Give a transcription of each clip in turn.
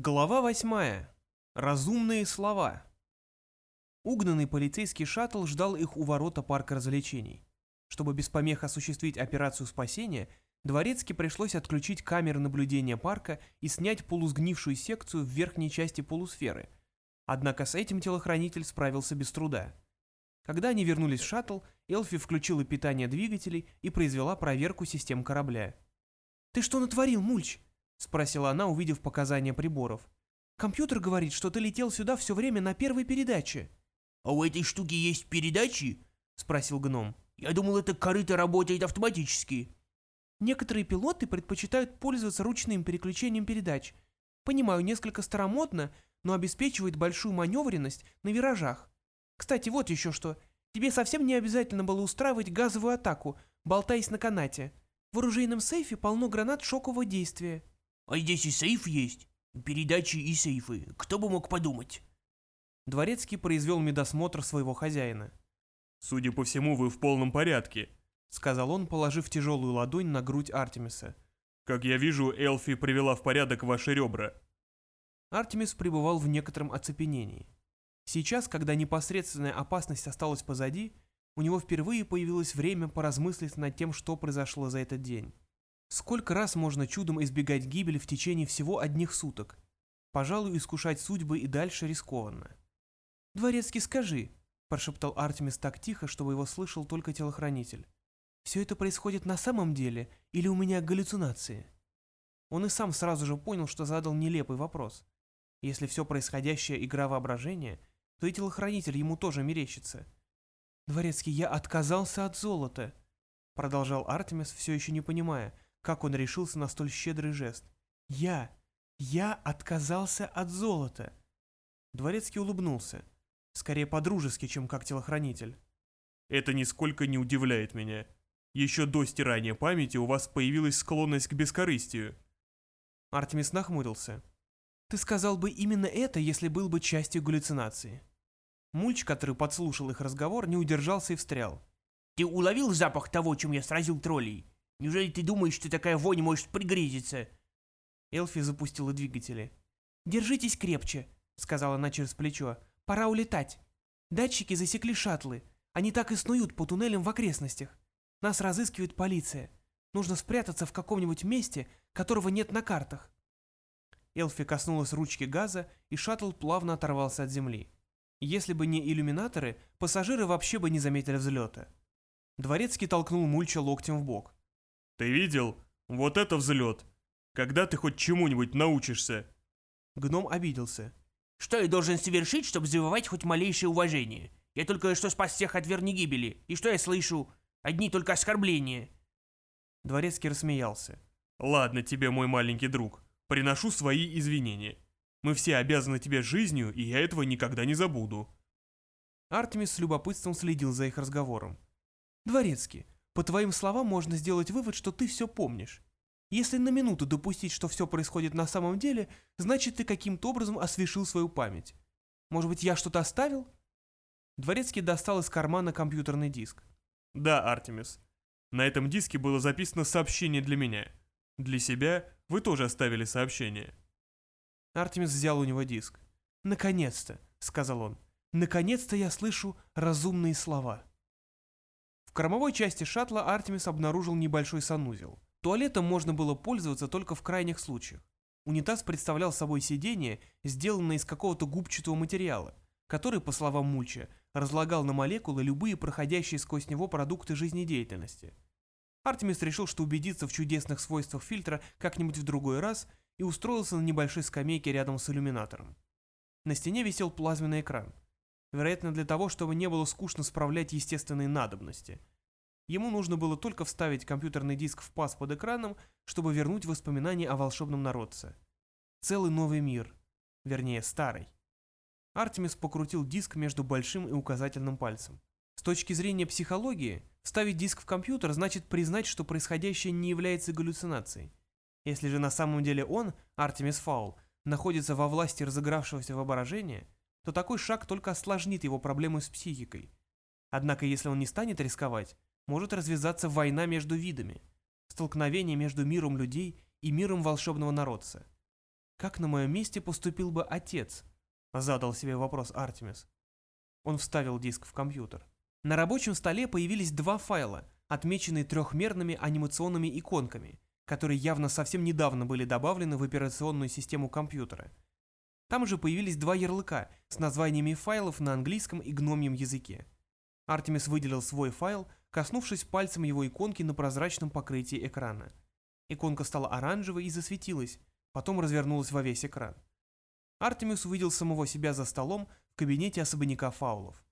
Глава восьмая. Разумные слова. Угнанный полицейский шаттл ждал их у ворота парка развлечений. Чтобы без помех осуществить операцию спасения, Дворецки пришлось отключить камеры наблюдения парка и снять полусгнившую секцию в верхней части полусферы. Однако с этим телохранитель справился без труда. Когда они вернулись в шаттл, Элфи включила питание двигателей и произвела проверку систем корабля. «Ты что натворил, Мульч?» — спросила она, увидев показания приборов. «Компьютер говорит, что ты летел сюда все время на первой передаче». «А у этой штуки есть передачи?» — спросил гном. «Я думал, это корыто работает автоматически». Некоторые пилоты предпочитают пользоваться ручным переключением передач. Понимаю, несколько старомодно, но обеспечивает большую маневренность на виражах. Кстати, вот еще что. Тебе совсем не обязательно было устраивать газовую атаку, болтаясь на канате. В оружейном сейфе полно гранат шокового действия. А здесь и сейф есть. Передачи и сейфы. Кто бы мог подумать? Дворецкий произвел медосмотр своего хозяина. «Судя по всему, вы в полном порядке», — сказал он, положив тяжелую ладонь на грудь Артемиса. «Как я вижу, Элфи привела в порядок ваши ребра». Артемис пребывал в некотором оцепенении. Сейчас, когда непосредственная опасность осталась позади, у него впервые появилось время поразмыслить над тем, что произошло за этот день. Сколько раз можно чудом избегать гибели в течение всего одних суток? Пожалуй, искушать судьбы и дальше рискованно. «Дворецкий, скажи», – прошептал Артемис так тихо, чтобы его слышал только телохранитель. «Все это происходит на самом деле или у меня галлюцинации?» Он и сам сразу же понял, что задал нелепый вопрос. Если все происходящее игра воображения, то и телохранитель ему тоже мерещится. «Дворецкий, я отказался от золота», — продолжал Артемис, все еще не понимая – как он решился на столь щедрый жест. «Я! Я отказался от золота!» Дворецкий улыбнулся. Скорее по-дружески, чем как телохранитель. «Это нисколько не удивляет меня. Еще до стирания памяти у вас появилась склонность к бескорыстию». Артемис нахмурился. «Ты сказал бы именно это, если был бы частью галлюцинации». Мульч, который подслушал их разговор, не удержался и встрял. «Ты уловил запах того, чем я сразил троллей? Неужели ты думаешь, что такая вонь может пригрезиться?» Элфи запустила двигатели. «Держитесь крепче», — сказала она через плечо. «Пора улетать. Датчики засекли шаттлы. Они так и снуют по туннелям в окрестностях. Нас разыскивает полиция. Нужно спрятаться в каком-нибудь месте, которого нет на картах». Элфи коснулась ручки газа, и шаттл плавно оторвался от земли. Если бы не иллюминаторы, пассажиры вообще бы не заметили взлета. Дворецкий толкнул Мульча локтем в бок. «Ты видел? Вот это взлет! Когда ты хоть чему-нибудь научишься?» Гном обиделся. «Что я должен совершить, чтобы завоевать хоть малейшее уважение? Я только что спас всех от верной гибели. И что я слышу? Одни только оскорбления». Дворецкий рассмеялся. «Ладно тебе, мой маленький друг. Приношу свои извинения. Мы все обязаны тебе жизнью, и я этого никогда не забуду». Артемис с любопытством следил за их разговором. «Дворецкий, по твоим словам можно сделать вывод, что ты все помнишь. Если на минуту допустить, что все происходит на самом деле, значит ты каким-то образом освежил свою память. Может быть, я что-то оставил? Дворецкий достал из кармана компьютерный диск. Да, Артемис. На этом диске было записано сообщение для меня. Для себя вы тоже оставили сообщение. Артемис взял у него диск. «Наконец-то», — сказал он, — «наконец-то я слышу разумные слова». В кормовой части шаттла Артемис обнаружил небольшой санузел. Туалетом можно было пользоваться только в крайних случаях. Унитаз представлял собой сиденье, сделанное из какого-то губчатого материала, который, по словам Мульча, разлагал на молекулы любые проходящие сквозь него продукты жизнедеятельности. Артемис решил, что убедится в чудесных свойствах фильтра как-нибудь в другой раз и устроился на небольшой скамейке рядом с иллюминатором. На стене висел плазменный экран – Вероятно, для того, чтобы не было скучно справлять естественные надобности. Ему нужно было только вставить компьютерный диск в паз под экраном, чтобы вернуть воспоминания о волшебном народце. Целый новый мир. Вернее, старый. Артемис покрутил диск между большим и указательным пальцем. С точки зрения психологии, вставить диск в компьютер значит признать, что происходящее не является галлюцинацией. Если же на самом деле он, Артемис Фаул, находится во власти разыгравшегося воображения – то такой шаг только осложнит его проблемы с психикой. Однако если он не станет рисковать, может развязаться война между видами, столкновение между миром людей и миром волшебного народца. Как на моем месте поступил бы отец? Задал себе вопрос Артемис. Он вставил диск в компьютер. На рабочем столе появились два файла, отмеченные трехмерными анимационными иконками, которые явно совсем недавно были добавлены в операционную систему компьютера. Там же появились два ярлыка с названиями файлов на английском и гномьем языке. Артемис выделил свой файл, коснувшись пальцем его иконки на прозрачном покрытии экрана. Иконка стала оранжевой и засветилась, потом развернулась во весь экран. Артемис увидел самого себя за столом в кабинете особняка фаулов.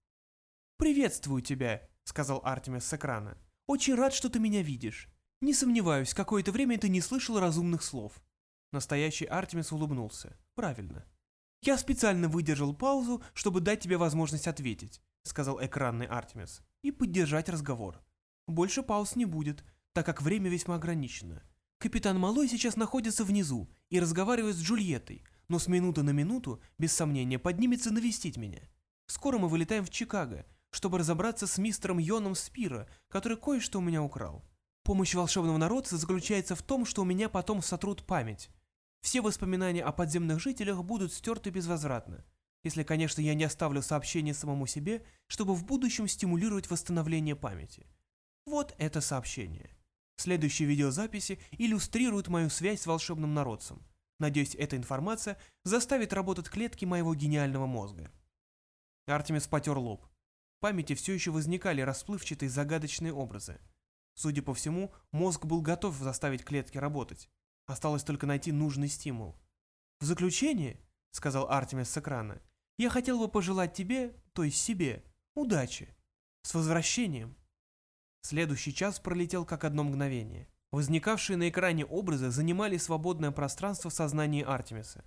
«Приветствую тебя», — сказал Артемис с экрана. «Очень рад, что ты меня видишь. Не сомневаюсь, какое-то время ты не слышал разумных слов». Настоящий Артемис улыбнулся. «Правильно. Я специально выдержал паузу, чтобы дать тебе возможность ответить», — сказал экранный Артемис, — «и поддержать разговор. Больше пауз не будет, так как время весьма ограничено. Капитан Малой сейчас находится внизу и разговаривает с Джульеттой, но с минуты на минуту, без сомнения, поднимется навестить меня. Скоро мы вылетаем в Чикаго, чтобы разобраться с мистером Йоном Спира, который кое-что у меня украл. Помощь волшебного народца заключается в том, что у меня потом сотрут память. Все воспоминания о подземных жителях будут стерты безвозвратно. Если, конечно, я не оставлю сообщение самому себе, чтобы в будущем стимулировать восстановление памяти. Вот это сообщение. Следующие видеозаписи иллюстрируют мою связь с волшебным народцем. Надеюсь, эта информация заставит работать клетки моего гениального мозга. Артемис потер лоб. В памяти все еще возникали расплывчатые загадочные образы. Судя по всему, мозг был готов заставить клетки работать. Осталось только найти нужный стимул. «В заключение», — сказал Артемис с экрана, — «я хотел бы пожелать тебе, то есть себе, удачи. С возвращением». Следующий час пролетел как одно мгновение. Возникавшие на экране образы занимали свободное пространство в сознании Артемиса.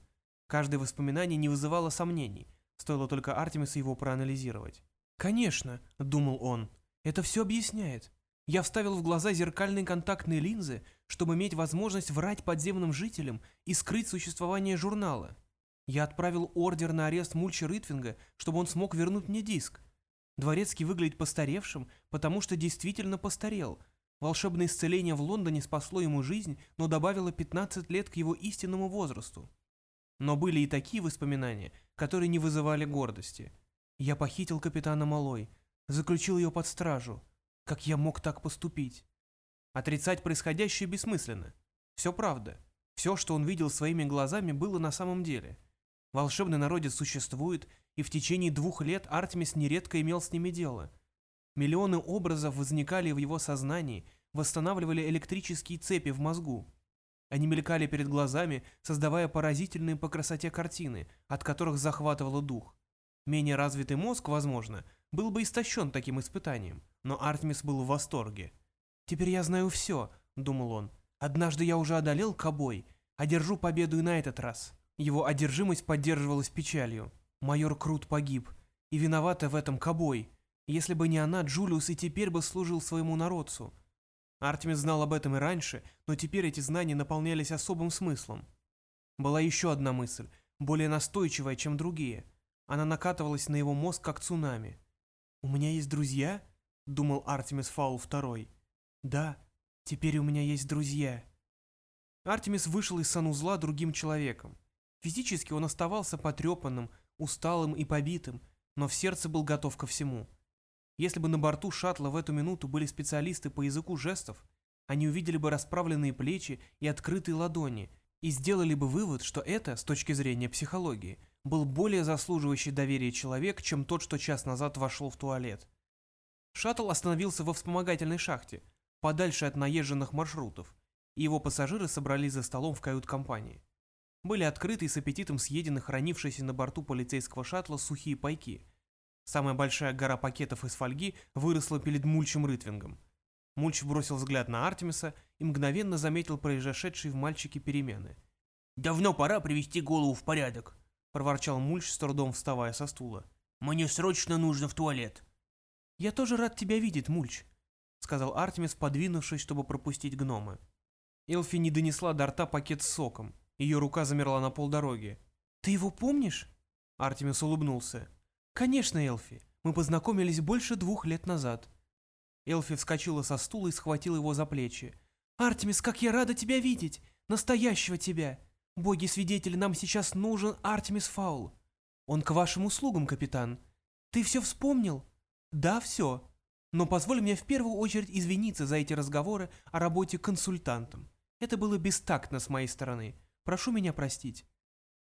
Каждое воспоминание не вызывало сомнений, стоило только Артемису его проанализировать. «Конечно», — думал он, — «это все объясняет. Я вставил в глаза зеркальные контактные линзы, чтобы иметь возможность врать подземным жителям и скрыть существование журнала. Я отправил ордер на арест Мульча Ритвинга, чтобы он смог вернуть мне диск. Дворецкий выглядит постаревшим, потому что действительно постарел. Волшебное исцеление в Лондоне спасло ему жизнь, но добавило 15 лет к его истинному возрасту. Но были и такие воспоминания, которые не вызывали гордости. Я похитил капитана Малой, заключил ее под стражу. Как я мог так поступить? Отрицать происходящее бессмысленно. Все правда. Все, что он видел своими глазами, было на самом деле. Волшебный народец существует, и в течение двух лет Артемис нередко имел с ними дело. Миллионы образов возникали в его сознании, восстанавливали электрические цепи в мозгу. Они мелькали перед глазами, создавая поразительные по красоте картины, от которых захватывало дух. Менее развитый мозг, возможно, был бы истощен таким испытанием, но Артемис был в восторге. «Теперь я знаю все», — думал он. «Однажды я уже одолел Кобой, одержу победу и на этот раз». Его одержимость поддерживалась печалью. Майор Крут погиб, и виновата в этом Кобой. Если бы не она, Джулиус и теперь бы служил своему народцу. Артемис знал об этом и раньше, но теперь эти знания наполнялись особым смыслом. Была еще одна мысль, более настойчивая, чем другие — она накатывалась на его мозг, как цунами. «У меня есть друзья?» — думал Артемис Фаул второй. «Да, теперь у меня есть друзья». Артемис вышел из санузла другим человеком. Физически он оставался потрепанным, усталым и побитым, но в сердце был готов ко всему. Если бы на борту шаттла в эту минуту были специалисты по языку жестов, они увидели бы расправленные плечи и открытые ладони и сделали бы вывод, что это, с точки зрения психологии, был более заслуживающий доверия человек, чем тот, что час назад вошел в туалет. Шаттл остановился во вспомогательной шахте, подальше от наезженных маршрутов, и его пассажиры собрались за столом в кают-компании. Были открыты и с аппетитом съедены хранившиеся на борту полицейского шаттла сухие пайки. Самая большая гора пакетов из фольги выросла перед Мульчем Рытвингом. Мульч бросил взгляд на Артемиса и мгновенно заметил произошедшие в мальчике перемены. «Давно пора привести голову в порядок», — проворчал Мульч, с трудом вставая со стула. «Мне срочно нужно в туалет». «Я тоже рад тебя видеть, Мульч», — сказал Артемис, подвинувшись, чтобы пропустить гнома. Элфи не донесла до рта пакет с соком. Ее рука замерла на полдороги. «Ты его помнишь?» Артемис улыбнулся. «Конечно, Элфи. Мы познакомились больше двух лет назад». Элфи вскочила со стула и схватила его за плечи. «Артемис, как я рада тебя видеть! Настоящего тебя! Боги-свидетели, нам сейчас нужен Артемис Фаул. Он к вашим услугам, капитан. Ты все вспомнил? Да, все. Но позволь мне в первую очередь извиниться за эти разговоры о работе консультантом. Это было бестактно с моей стороны. Прошу меня простить.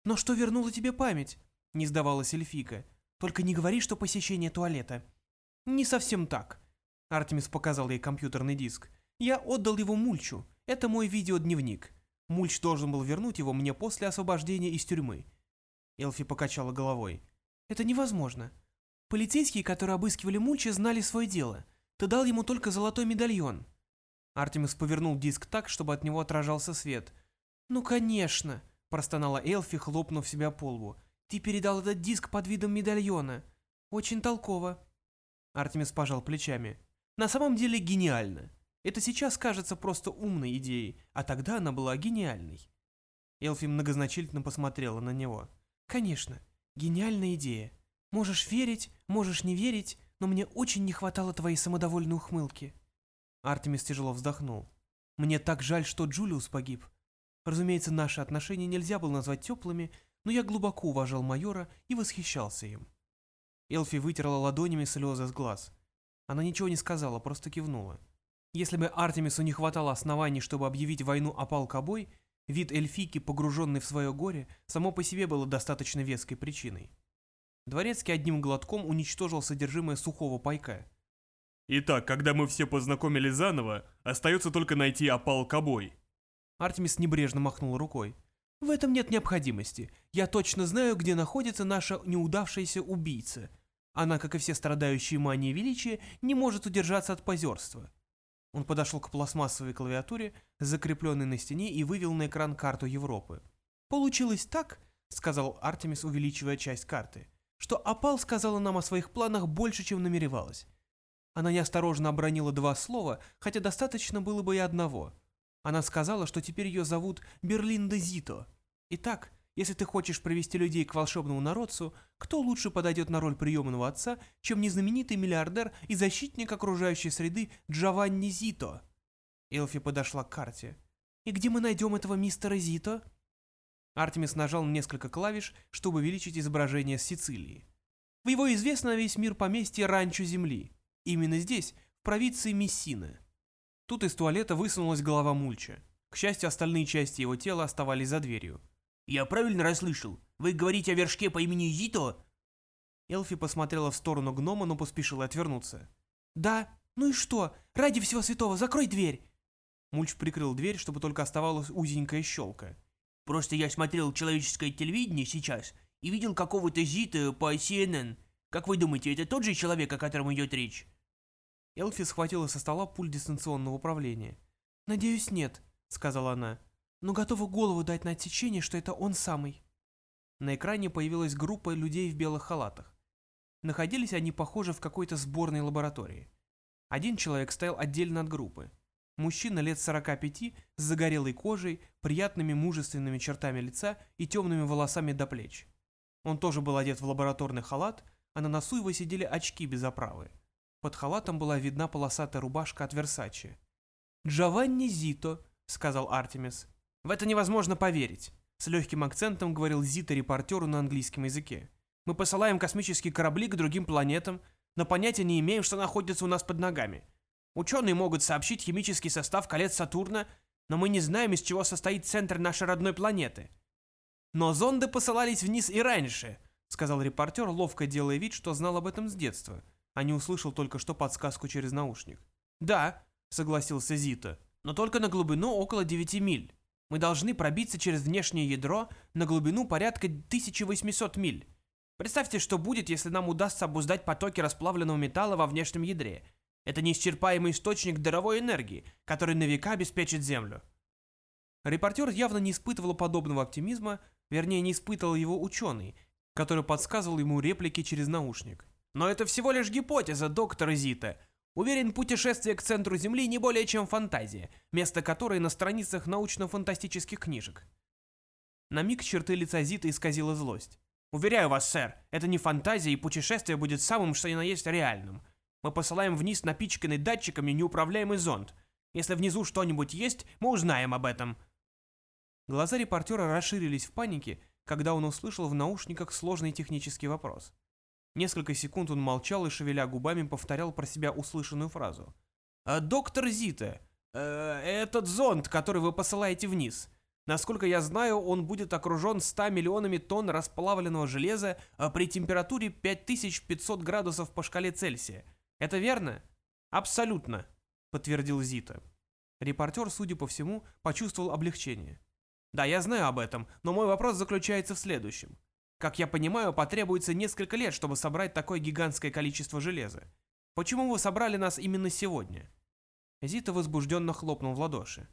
Но что вернуло тебе память? Не сдавалась эльфика. Только не говори, что посещение туалета. Не совсем так. Артемис показал ей компьютерный диск. Я отдал его Мульчу. Это мой видеодневник. Мульч должен был вернуть его мне после освобождения из тюрьмы. Элфи покачала головой. Это невозможно. Полицейские, которые обыскивали Мульча, знали свое дело. Ты дал ему только золотой медальон. Артемис повернул диск так, чтобы от него отражался свет. «Ну, конечно!» – простонала Элфи, хлопнув себя по лбу. «Ты передал этот диск под видом медальона. Очень толково». Артемис пожал плечами. «На самом деле гениально. Это сейчас кажется просто умной идеей, а тогда она была гениальной». Элфи многозначительно посмотрела на него. «Конечно, гениальная идея. Можешь верить, можешь не верить, но мне очень не хватало твоей самодовольной ухмылки». Артемис тяжело вздохнул. «Мне так жаль, что Джулиус погиб. Разумеется, наши отношения нельзя было назвать теплыми, но я глубоко уважал майора и восхищался им». Элфи вытерла ладонями слезы с глаз. Она ничего не сказала, просто кивнула. Если бы Артемису не хватало оснований, чтобы объявить войну опал Кобой, вид эльфийки, погруженный в свое горе, само по себе было достаточно веской причиной. Дворецкий одним глотком уничтожил содержимое сухого пайка. Итак, когда мы все познакомились заново, остается только найти опал Кобой. Артемис небрежно махнул рукой. В этом нет необходимости. Я точно знаю, где находится наша неудавшаяся убийца. Она, как и все страдающие манией величия, не может удержаться от позерства. Он подошел к пластмассовой клавиатуре, закрепленной на стене, и вывел на экран карту Европы. «Получилось так», — сказал Артемис, увеличивая часть карты, что Апал сказала нам о своих планах больше, чем намеревалась. Она неосторожно обронила два слова, хотя достаточно было бы и одного. Она сказала, что теперь ее зовут Берлинда Зито. Итак, если ты хочешь привести людей к волшебному народцу, кто лучше подойдет на роль приемного отца, чем незнаменитый миллиардер и защитник окружающей среды Джованни Зито? Элфи подошла к карте. «И где мы найдем этого мистера Зито?» Артемис нажал несколько клавиш, чтобы увеличить изображение Сицилии. В его известно весь мир поместье Ранчо Земли. Именно здесь, в провинции Мессина. Тут из туалета высунулась голова Мульча. К счастью, остальные части его тела оставались за дверью. «Я правильно расслышал? Вы говорите о вершке по имени Зито?» Элфи посмотрела в сторону гнома, но поспешила отвернуться. «Да, ну и что? Ради всего святого, закрой дверь!» Мульч прикрыл дверь, чтобы только оставалась узенькая щелка. Просто я смотрел человеческое телевидение сейчас и видел какого-то Зита по CNN. Как вы думаете, это тот же человек, о котором идет речь? Элфи схватила со стола пульт дистанционного управления. «Надеюсь, нет», — сказала она. «Но готова голову дать на отсечение, что это он самый». На экране появилась группа людей в белых халатах. Находились они, похоже, в какой-то сборной лаборатории. Один человек стоял отдельно от группы. Мужчина лет 45 с загорелой кожей, приятными мужественными чертами лица и темными волосами до плеч. Он тоже был одет в лабораторный халат, а на носу его сидели очки без оправы. Под халатом была видна полосатая рубашка от Версачи. «Джованни Зито», — сказал Артемис. «В это невозможно поверить», — с легким акцентом говорил Зито репортеру на английском языке. «Мы посылаем космические корабли к другим планетам, но понятия не имеем, что находится у нас под ногами. Ученые могут сообщить химический состав колец Сатурна, но мы не знаем, из чего состоит центр нашей родной планеты. Но зонды посылались вниз и раньше, сказал репортер, ловко делая вид, что знал об этом с детства, а не услышал только что подсказку через наушник. Да, согласился Зита, но только на глубину около 9 миль. Мы должны пробиться через внешнее ядро на глубину порядка 1800 миль. Представьте, что будет, если нам удастся обуздать потоки расплавленного металла во внешнем ядре, это неисчерпаемый источник даровой энергии, который на века обеспечит Землю. Репортер явно не испытывал подобного оптимизма, вернее, не испытывал его ученый, который подсказывал ему реплики через наушник. Но это всего лишь гипотеза доктора Зита. Уверен, путешествие к центру Земли не более чем фантазия, место которой на страницах научно-фантастических книжек. На миг черты лица Зита исказила злость. «Уверяю вас, сэр, это не фантазия, и путешествие будет самым, что ни на есть, реальным. Мы посылаем вниз напичканный датчиками неуправляемый зонд. Если внизу что-нибудь есть, мы узнаем об этом. Глаза репортера расширились в панике, когда он услышал в наушниках сложный технический вопрос. Несколько секунд он молчал и, шевеля губами, повторял про себя услышанную фразу. «А, «Доктор Зита, э, этот зонд, который вы посылаете вниз, насколько я знаю, он будет окружен 100 миллионами тонн расплавленного железа а при температуре 5500 градусов по шкале Цельсия. Это верно?» «Абсолютно», — подтвердил Зита. Репортер, судя по всему, почувствовал облегчение. «Да, я знаю об этом, но мой вопрос заключается в следующем. Как я понимаю, потребуется несколько лет, чтобы собрать такое гигантское количество железа. Почему вы собрали нас именно сегодня?» Зита возбужденно хлопнул в ладоши.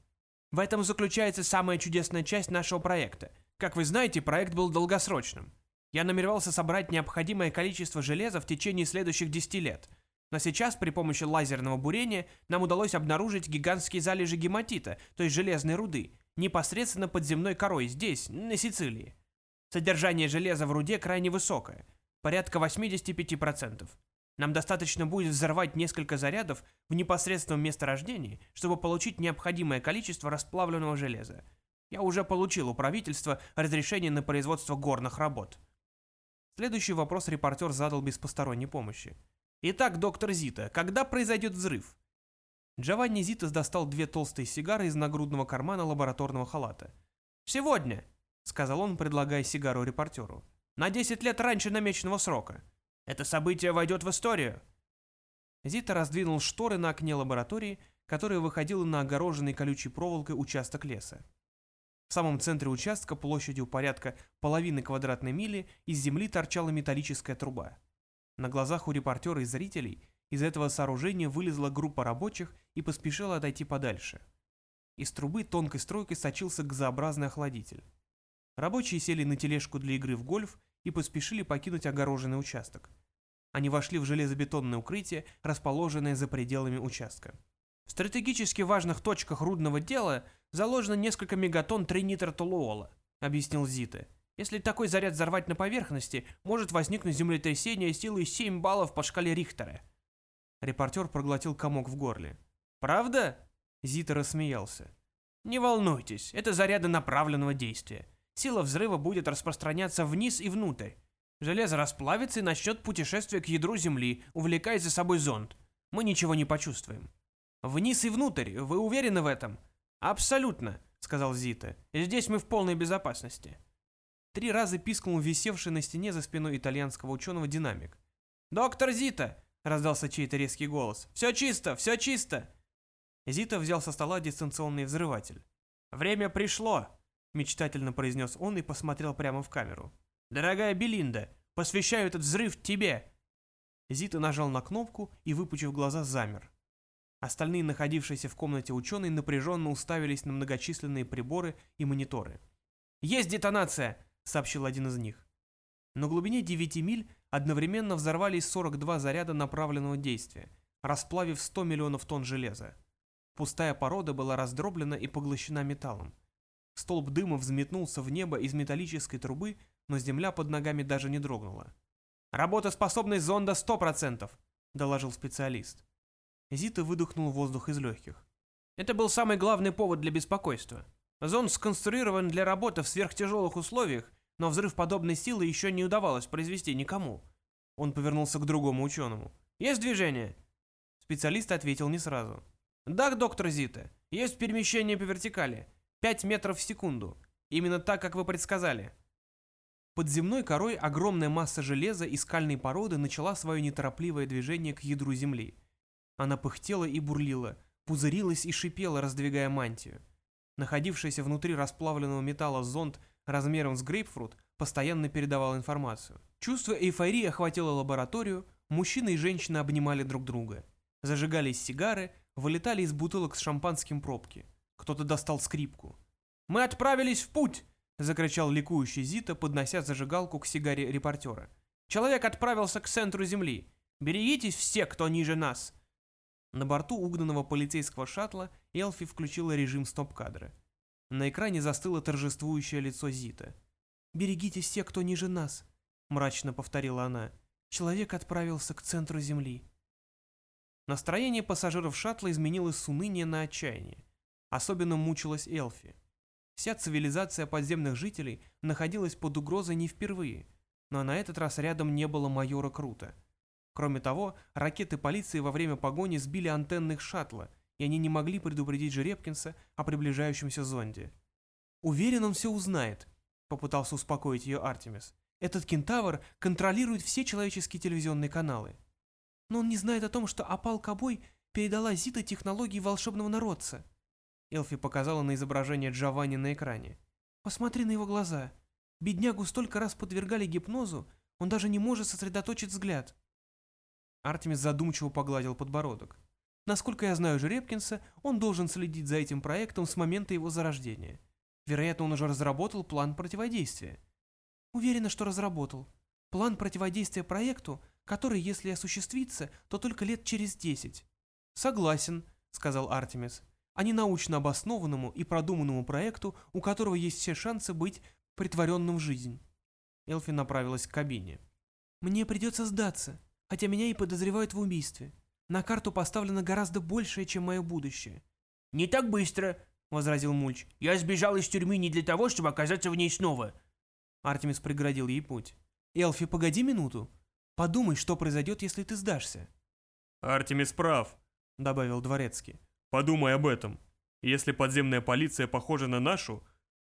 «В этом заключается самая чудесная часть нашего проекта. Как вы знаете, проект был долгосрочным. Я намеревался собрать необходимое количество железа в течение следующих 10 лет – но сейчас при помощи лазерного бурения нам удалось обнаружить гигантские залежи гематита, то есть железной руды, непосредственно под земной корой здесь, на Сицилии. Содержание железа в руде крайне высокое, порядка 85%. Нам достаточно будет взорвать несколько зарядов в непосредственном месторождении, чтобы получить необходимое количество расплавленного железа. Я уже получил у правительства разрешение на производство горных работ. Следующий вопрос репортер задал без посторонней помощи. Итак, доктор Зита, когда произойдет взрыв? Джованни Зитас достал две толстые сигары из нагрудного кармана лабораторного халата. «Сегодня», — сказал он, предлагая сигару репортеру. «На 10 лет раньше намеченного срока. Это событие войдет в историю». Зита раздвинул шторы на окне лаборатории, которая выходила на огороженный колючей проволокой участок леса. В самом центре участка, площадью порядка половины квадратной мили, из земли торчала металлическая труба. На глазах у репортера и зрителей из этого сооружения вылезла группа рабочих и поспешила отойти подальше. Из трубы тонкой стройкой сочился газообразный охладитель. Рабочие сели на тележку для игры в гольф и поспешили покинуть огороженный участок. Они вошли в железобетонное укрытие, расположенное за пределами участка. В стратегически важных точках рудного дела заложено несколько мегатонн тринитротолуола, объяснил Зита. Если такой заряд взорвать на поверхности, может возникнуть землетрясение силой 7 баллов по шкале Рихтера. Репортер проглотил комок в горле. «Правда?» Зита рассмеялся. «Не волнуйтесь, это заряды направленного действия. Сила взрыва будет распространяться вниз и внутрь. Железо расплавится и начнет путешествие к ядру Земли, увлекая за собой зонд. Мы ничего не почувствуем». «Вниз и внутрь, вы уверены в этом?» «Абсолютно», — сказал Зита. «Здесь мы в полной безопасности». Три раза пискнул висевший на стене за спиной итальянского ученого динамик. «Доктор Зита!» — раздался чей-то резкий голос. «Все чисто! Все чисто!» Зита взял со стола дистанционный взрыватель. «Время пришло!» — мечтательно произнес он и посмотрел прямо в камеру. «Дорогая Белинда, посвящаю этот взрыв тебе!» Зита нажал на кнопку и, выпучив глаза, замер. Остальные находившиеся в комнате ученые напряженно уставились на многочисленные приборы и мониторы. «Есть детонация!» — сообщил один из них. На глубине 9 миль одновременно взорвались 42 заряда направленного действия, расплавив 100 миллионов тонн железа. Пустая порода была раздроблена и поглощена металлом. Столб дыма взметнулся в небо из металлической трубы, но земля под ногами даже не дрогнула. «Работоспособность зонда 100%, — доложил специалист. Зита выдохнул воздух из легких. Это был самый главный повод для беспокойства. Зонд сконструирован для работы в сверхтяжелых условиях, но взрыв подобной силы еще не удавалось произвести никому. Он повернулся к другому ученому. «Есть движение?» Специалист ответил не сразу. «Да, доктор Зита, есть перемещение по вертикали. 5 метров в секунду. Именно так, как вы предсказали». Под земной корой огромная масса железа и скальной породы начала свое неторопливое движение к ядру Земли. Она пыхтела и бурлила, пузырилась и шипела, раздвигая мантию. Находившийся внутри расплавленного металла зонд размером с грейпфрут постоянно передавал информацию. Чувство эйфории охватило лабораторию, мужчины и женщины обнимали друг друга. Зажигались сигары, вылетали из бутылок с шампанским пробки. Кто-то достал скрипку. «Мы отправились в путь!» – закричал ликующий Зита, поднося зажигалку к сигаре репортера. «Человек отправился к центру Земли. Берегитесь все, кто ниже нас!» На борту угнанного полицейского шаттла Элфи включила режим стоп-кадра. На экране застыло торжествующее лицо Зита. «Берегитесь все, кто ниже нас», — мрачно повторила она. «Человек отправился к центру Земли». Настроение пассажиров шаттла изменилось с уныния на отчаяние. Особенно мучилась Элфи. Вся цивилизация подземных жителей находилась под угрозой не впервые, но на этот раз рядом не было майора Крута. Кроме того, ракеты полиции во время погони сбили антенны их шаттла, и они не могли предупредить Жеребкинса о приближающемся зонде. «Уверен, он все узнает», — попытался успокоить ее Артемис. «Этот кентавр контролирует все человеческие телевизионные каналы. Но он не знает о том, что Апал Кобой передала Зита технологии волшебного народца». Элфи показала на изображение Джованни на экране. «Посмотри на его глаза. Беднягу столько раз подвергали гипнозу, он даже не может сосредоточить взгляд». Артемис задумчиво погладил подбородок. Насколько я знаю Жеребкинса, он должен следить за этим проектом с момента его зарождения. Вероятно, он уже разработал план противодействия. Уверена, что разработал. План противодействия проекту, который, если осуществится, то только лет через десять. Согласен, сказал Артемис. А не научно обоснованному и продуманному проекту, у которого есть все шансы быть притворенным в жизнь. Элфи направилась к кабине. «Мне придется сдаться», хотя меня и подозревают в убийстве. На карту поставлено гораздо большее, чем мое будущее». «Не так быстро», — возразил Мульч. «Я сбежал из тюрьмы не для того, чтобы оказаться в ней снова». Артемис преградил ей путь. «Элфи, погоди минуту. Подумай, что произойдет, если ты сдашься». «Артемис прав», — добавил Дворецкий. «Подумай об этом. Если подземная полиция похожа на нашу,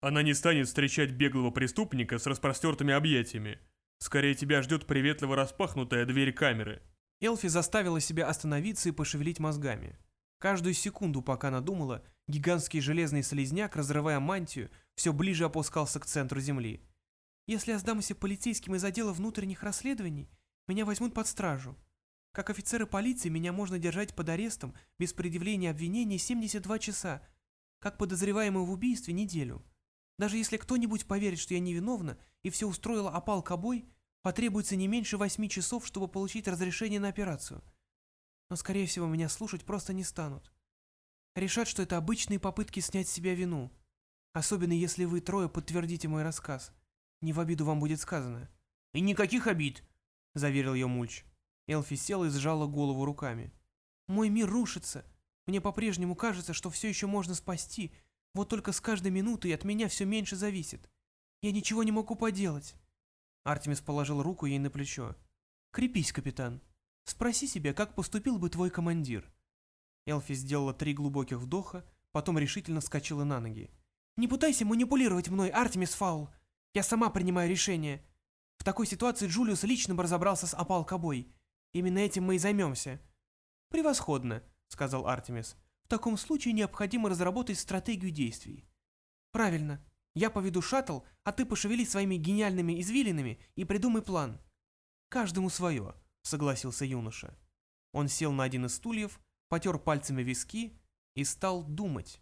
она не станет встречать беглого преступника с распростертыми объятиями. Скорее тебя ждет приветливо распахнутая дверь камеры. Элфи заставила себя остановиться и пошевелить мозгами. Каждую секунду, пока она думала, гигантский железный слизняк, разрывая мантию, все ближе опускался к центру земли. «Если я сдамся полицейским из отдела внутренних расследований, меня возьмут под стражу. Как офицеры полиции меня можно держать под арестом без предъявления обвинений 72 часа, как подозреваемую в убийстве неделю. Даже если кто-нибудь поверит, что я невиновна и все устроила опал кобой, потребуется не меньше восьми часов, чтобы получить разрешение на операцию. Но, скорее всего, меня слушать просто не станут. Решат, что это обычные попытки снять с себя вину. Особенно если вы трое подтвердите мой рассказ. Не в обиду вам будет сказано. «И никаких обид», — заверил ее Мульч. Элфи села и сжала голову руками. «Мой мир рушится. Мне по-прежнему кажется, что все еще можно спасти, вот только с каждой минутой от меня все меньше зависит. Я ничего не могу поделать. Артемис положил руку ей на плечо. «Крепись, капитан. Спроси себя, как поступил бы твой командир». Элфи сделала три глубоких вдоха, потом решительно вскочила на ноги. «Не пытайся манипулировать мной, Артемис Фаул. Я сама принимаю решение. В такой ситуации Джулиус лично бы разобрался с опал Кобой. Именно этим мы и займемся». «Превосходно», — сказал Артемис. В таком случае необходимо разработать стратегию действий. Правильно. Я поведу шаттл, а ты пошевели своими гениальными извилинами и придумай план. Каждому свое, согласился юноша. Он сел на один из стульев, потер пальцами виски и стал думать.